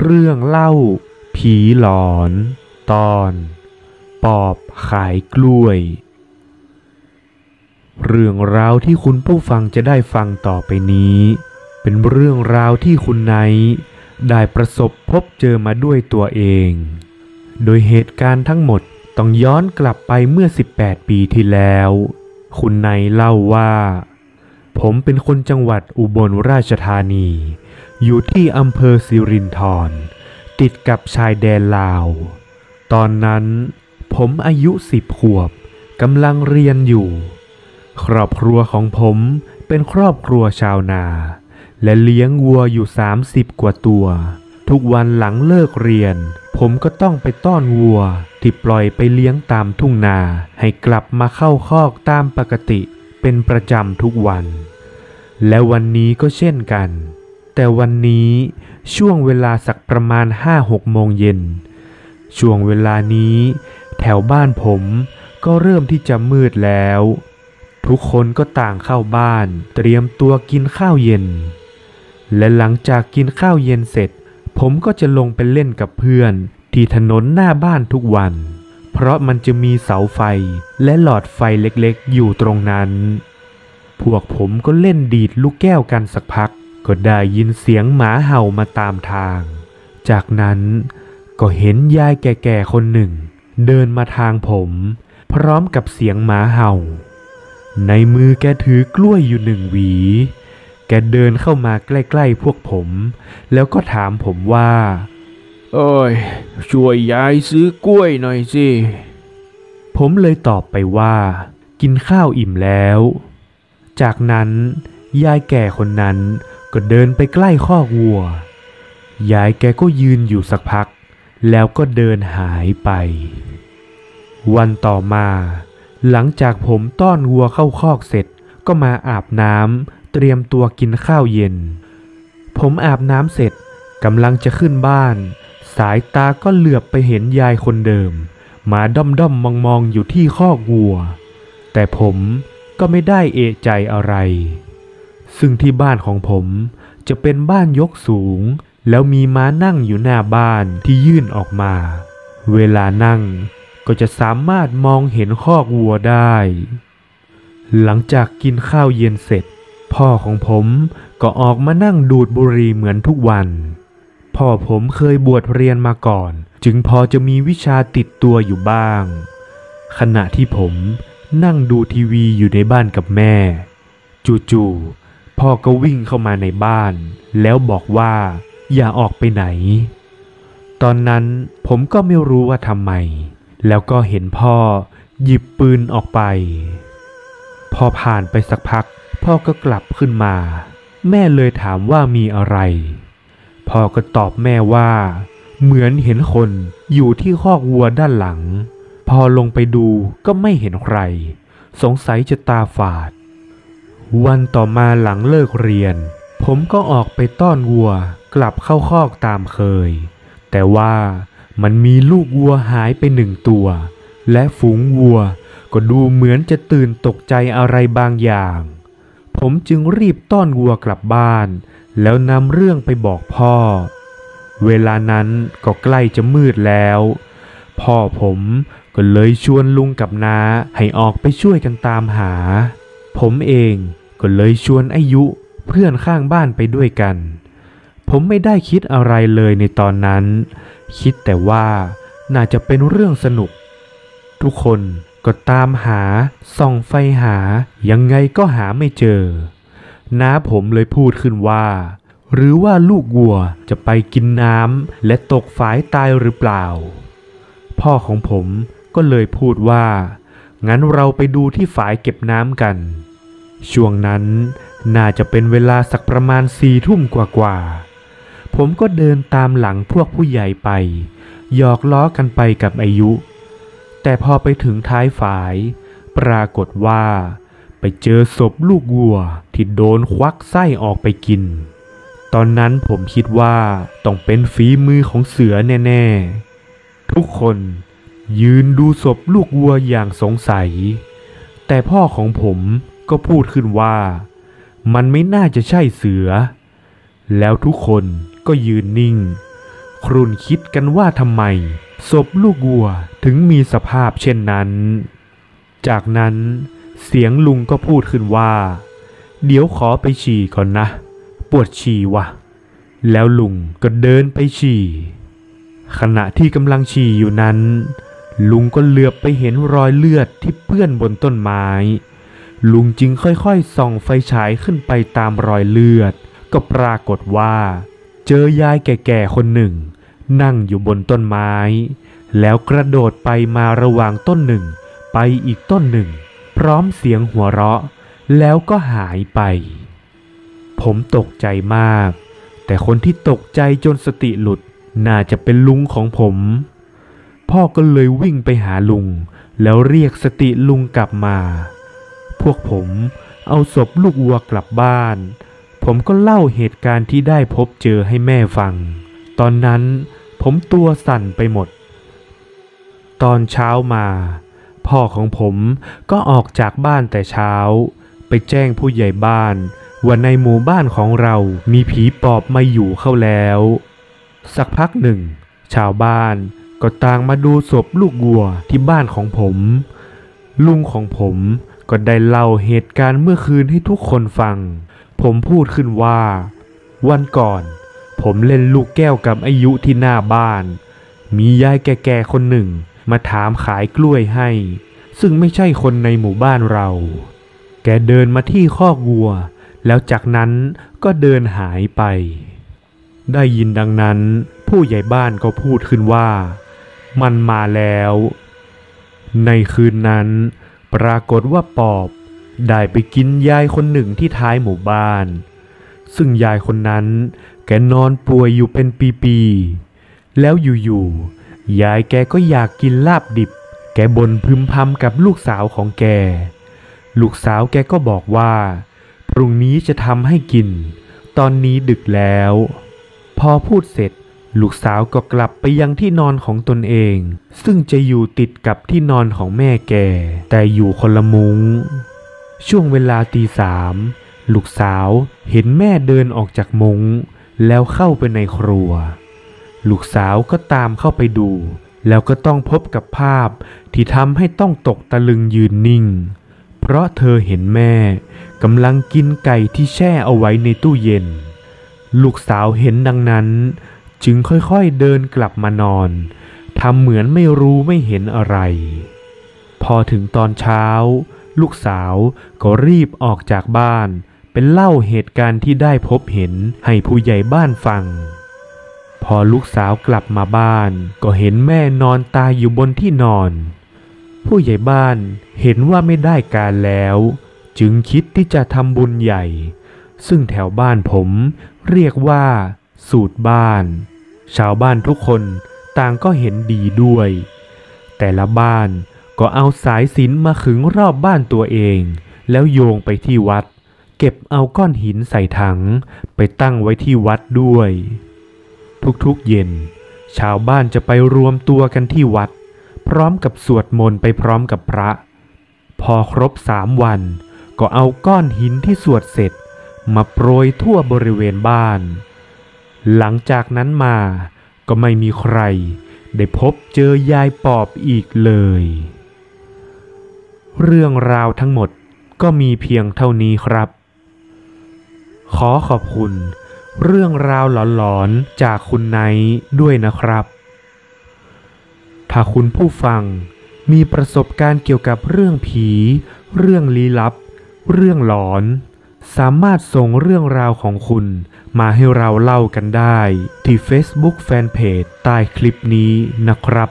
เรื่องเล่า ผีหลอน ตอน ปอบขายกล้วย เรื่องราวที่คุณผู้ฟังจะได้ฟังต่อไปนี้ เป็นเรื่องราวที่คุณไนได้ประสบพบเจอมาด้วยตัวเอง โดยเหตุการณ์ทั้งหมดต้องย้อนกลับไปเมื่อ 18 ปีที่แล้ว คุณไนเล่าว่า ผมเป็นคนจังหวัดอุบลราชธานี อยู่ที่อำเภอสิรินธรติดกับชายแดนลาว ตอนนั้นผมอายุสิบขวบกำลังเรียนอยู่ ครอบครัวของผมเป็นครอบครัวชาวนา และเลี้ยงวัวอยู่ 30 กว่าตัว ทุกวันหลังเลิกเรียน ผมก็ต้องไปต้อนวัวที่ปล่อยไปเลี้ยงตามทุ่งนาให้กลับมาเข้าคอกตามปกติเป็นประจำทุกวัน และวันนี้ก็เช่นกัน แต่วันนี้ช่วงเวลาสักประมาณ5-6โมงเย็น ช่วงเวลานี้แถวบ้านผมก็เริ่มที่จะมืดแล้ว ทุกคนก็ต่างเข้าบ้าน เตรียมตัวกินข้าวเย็น และหลังจากกินข้าวเย็นเสร็จ ผมก็จะลงไปเล่นกับเพื่อน ที่ถนนหน้าบ้านทุกวัน เพราะมันจะมีเสาไฟและหลอดไฟเล็กๆ อยู่ตรงนั้น พวกผมก็เล่นดีดลูกแก้วกันสักพัก ก็ได้ยินเสียงหมาเห่ามาตามทาง จากนั้นก็เห็นยายแก่ๆคนหนึ่ง เดินมาทางผม พร้อมกับเสียงหมาเห่า ในมือแกถือกล้วยอยู่หนึ่งหวี แกเดินเข้ามาใกล้ๆพวกผม แล้วก็ถามผมว่าเอ้ย ช่วยยายซื้อกล้วยหน่อยสิ ผมเลยตอบไปว่า กินข้าวอิ่มแล้ว จากนั้นยายแก่คนนั้น ก็เดินไปใกล้คอวัว ยายแกก็ยืนอยู่สักพัก แล้วก็เดินหายไป วันต่อมา หลังจากผมต้อนวัวเข้าคอกเสร็จก็มาอาบน้ำเตรียมตัวกินข้าวเย็น ผมอาบน้ำเสร็จกำลังจะขึ้นบ้าน สายตาก็เหลือบไปเห็นยายคนเดิม มาด้อมด้อมมองมองอยู่ที่คอกวัว แต่ผมก็ไม่ได้เอะใจอะไร ซึ่งที่บ้านของผมจะเป็นบ้านยกสูง แล้วมีม้านั่งอยู่หน้าบ้านที่ยื่นออกมา เวลานั่งก็จะสามารถมองเห็นคอกวัวได้ หลังจากกินข้าวเย็นเสร็จ พ่อของผมก็ออกมานั่งดูดบุหรี่เหมือนทุกวัน พ่อผมเคยบวชเรียนมาก่อน จึงพอจะมีวิชาติดตัวอยู่บ้าง ขณะที่ผมนั่งดูทีวีอยู่ในบ้านกับแม่ จู่ๆ พ่อก็วิ่งเข้ามาในบ้าน แล้วบอกว่าอย่าออกไปไหน ตอนนั้นผมก็ไม่รู้ว่าทำไม แล้วก็เห็นพ่อหยิบปืนออกไป พอผ่านไปสักพัก พ่อก็กลับขึ้นมา แม่เลยถามว่ามีอะไร พ่อก็ตอบแม่ว่า เหมือนเห็นคนอยู่ที่คอกวัวด้านหลัง พอลงไปดูก็ไม่เห็นใคร สงสัยจะตาฝาด วันต่อมาหลังเลิกเรียน ผมก็ออกไปต้อนวัวกลับเข้าคอกตามเคย แต่ว่ามันมีลูกวัวหายไปหนึ่งตัว และฝูงวัวก็ดูเหมือนจะตื่นตกใจอะไรบางอย่าง ผมจึงรีบต้อนวัวกลับบ้าน แล้วนำเรื่องไปบอกพ่อ เวลานั้นก็ใกล้จะมืดแล้ว พ่อผมก็เลยชวนลุงกับน้าให้ออกไปช่วยกันตามหา ผมเอง ก็เลยชวนอายุเพื่อนข้างบ้านไปด้วยกัน ผมไม่ได้คิดอะไรเลยในตอนนั้น คิดแต่ว่าน่าจะเป็นเรื่องสนุก ทุกคนก็ตามหาส่องไฟหายังไงก็หาไม่เจอ น้าผมเลยพูดขึ้นว่า หรือว่าลูกวัวจะไปกินน้ำและตกฝายตายหรือเปล่า พ่อของผมก็เลยพูดว่า งั้นเราไปดูที่ฝายเก็บน้ำกัน ช่วงนั้นน่าจะเป็นเวลาสักประมาณสี่ทุ่มกว่าๆ ผมก็เดินตามหลังพวกผู้ใหญ่ไป หยอกล้อกันไปกับอายุ แต่พอไปถึงท้ายฝาย ปรากฏว่า ไปเจอศพลูกวัวที่โดนควักไส้ออกไปกิน ตอนนั้นผมคิดว่าต้องเป็นฝีมือของเสือแน่ ๆ ทุกคนยืนดูศพลูกวัวอย่างสงสัย แต่พ่อของผม ก็พูดขึ้นว่า มันไม่น่าจะใช่เสือ แล้วทุกคนก็ยืนนิ่ง ครุ่นคิดกันว่าทำไมศพลูกวัวถึงมีสภาพเช่นนั้น จากนั้นเสียงลุงก็พูดขึ้นว่า เดี๋ยวขอไปฉี่ก่อนนะ ปวดฉี่วะแล้วลุงก็เดินไปฉี่ ขณะที่กำลังฉี่อยู่นั้น ลุงก็เหลือบไปเห็นรอยเลือดที่เปื้อนบนต้นไม้ ลุงจึงค่อยๆ ส่องไฟฉายขึ้นไปตามรอยเลือด ก็ปรากฏว่า เจอยายแก่ๆคนหนึ่ง นั่งอยู่บนต้นไม้ แล้วกระโดดไปมาระหว่างต้นหนึ่ง ไปอีกต้นหนึ่ง พร้อมเสียงหัวเราะ แล้วก็หายไป ผมตกใจมาก แต่คนที่ตกใจจนสติหลุดน่าจะเป็นลุงของผม พ่อก็เลยวิ่งไปหาลุง แล้วเรียกสติลุงกลับมา พวกผมเอาศพลูกวัวกลับบ้าน ผมก็เล่าเหตุการณ์ที่ได้พบเจอให้แม่ฟัง ตอนนั้นผมตัวสั่นไปหมด ตอนเช้ามา พ่อของผมก็ออกจากบ้านแต่เช้า ไปแจ้งผู้ใหญ่บ้าน ว่าในหมู่บ้านของเรามีผีปอบมาอยู่เข้าแล้ว สักพักหนึ่ง ชาวบ้านก็ต่างมาดูศพลูกวัวที่บ้านของผม ลุงของผม ก็ได้เล่าเหตุการณ์เมื่อคืนให้ทุกคนฟัง ผมพูดขึ้นว่า วันก่อน ผมเล่นลูกแก้วกับอายุที่หน้าบ้าน มียายแก่ๆคนหนึ่ง มาถามขายกล้วยให้ ซึ่งไม่ใช่คนในหมู่บ้านเรา แกเดินมาที่คอกวัว แล้วจากนั้นก็เดินหายไป ได้ยินดังนั้น ผู้ใหญ่บ้านก็พูดขึ้นว่า มันมาแล้ว ในคืนนั้น ปรากฏว่าปอบได้ไปกินยายคนหนึ่งที่ท้ายหมู่บ้าน ซึ่งยายคนนั้นแกนอนป่วยอยู่เป็นปีๆ แล้วอยู่ๆ ยายแกก็อยากกินลาบดิบ แกบ่นพึมพำกับลูกสาวของแก ลูกสาวแกก็บอกว่า พรุ่งนี้จะทำให้กิน ตอนนี้ดึกแล้ว พอพูดเสร็จ ลูกสาวก็กลับไปยังที่นอนของตนเอง ซึ่งจะอยู่ติดกับที่นอนของแม่แก แต่อยู่คนละมุง้ง ช่วงเวลาตีสามลูกสาวเห็นแม่เดินออกจากมุง้ง แล้วเข้าไปในครัว ลูกสาวก็ตามเข้าไปดู แล้วก็ต้องพบกับภาพที่ทำให้ต้องตกตะลึงยืนนิ่ง เพราะเธอเห็นแม่กำลังกินไก่ที่แช่เอาไว้ในตู้เย็น ลูกสาวเห็นดังนั้น จึงค่อยๆเดินกลับมานอนทำเหมือนไม่รู้ไม่เห็นอะไร พอถึงตอนเช้า ลูกสาวก็รีบออกจากบ้าน เป็นเล่าเหตุการณ์ที่ได้พบเห็นให้ผู้ใหญ่บ้านฟัง พอลูกสาวกลับมาบ้าน ก็เห็นแม่นอนตายอยู่บนที่นอน ผู้ใหญ่บ้านเห็นว่าไม่ได้การแล้ว จึงคิดที่จะทำบุญใหญ่ ซึ่งแถวบ้านผมเรียกว่า สูตรบ้าน ชาวบ้านทุกคนต่างก็เห็นดีด้วย แต่ละบ้านก็เอาสายสิญจนมาขึงรอบบ้านตัวเอง แล้วโยงไปที่วัด เก็บเอาก้อนหินใส่ถัง ไปตั้งไว้ที่วัดด้วย ทุกๆเย็น ชาวบ้านจะไปรวมตัวกันที่วัด พร้อมกับสวดมนต์ไปพร้อมกับพระ พอครบสามวัน ก็เอาก้อนหินที่สวดเสร็จ มาโปรยทั่วบริเวณบ้าน หลังจากนั้นมาก็ไม่มีใครได้พบเจอยายปอบอีกเลย เรื่องราวทั้งหมดก็มีเพียงเท่านี้ครับ ขอขอบคุณ เรื่องราวหลอนๆจากคุณไนด้วยนะครับ ถ้าคุณผู้ฟังมีประสบการณ์เกี่ยวกับเรื่องผี เรื่องลี้ลับ เรื่องหลอน สามารถส่งเรื่องราวของคุณมาให้เราเล่ากันได้ ที่ Facebook Fanpage ใต้คลิปนี้นะครับ